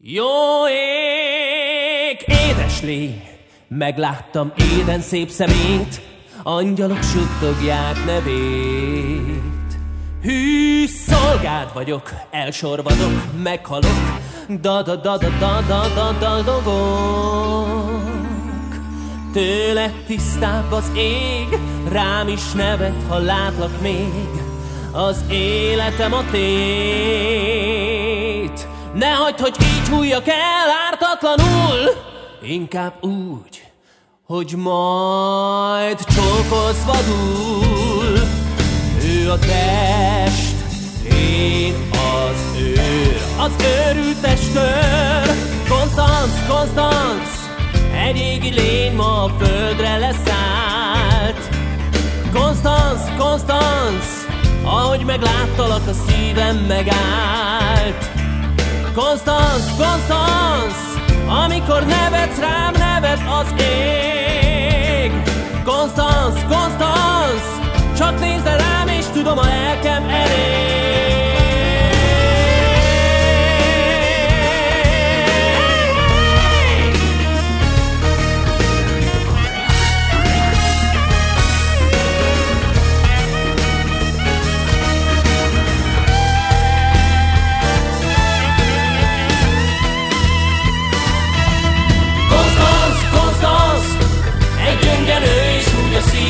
Jó ég, édes lény, megláttam éden szép szemét, angyalok suttogják nevét. Hű, szolgád vagyok, elsorvadok, meghalok, da da da da da da da da dogok. Tőle tisztább az ég, rám is nevet, ha látlak még, az életem a tét. Ne hagyd, hogy így hújjak el ártatlanul, inkább úgy, hogy majd csókolsz vadul. Ő a test, én az őr, az őrült testőr. Konstanz, Konstanz, egy égi lény ma a földre leszállt. Konstanz, Konstanz, ahogy megláttalak a szívem megállt. Konstanz, Konstanz, amikor nevetsz rám, nevet az ég. Konstanz, Konstanz,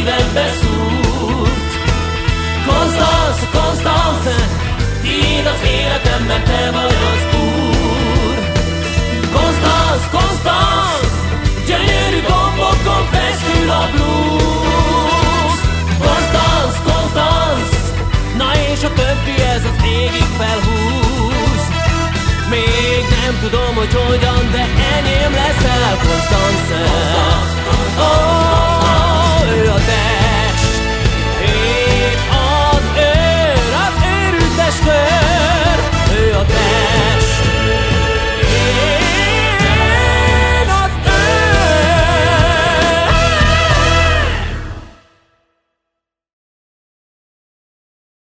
szívembe szúrt. Konstanz, Konstanz, tiéd az életem, mert te vagy az úr. Konstanz, Konstanz, gyönyörű gombokon feszül a blues. Konstanz, Konstanz, na és a többi ez az égig felhúz. Még nem tudom, hogy hogyan, de enyém leszel,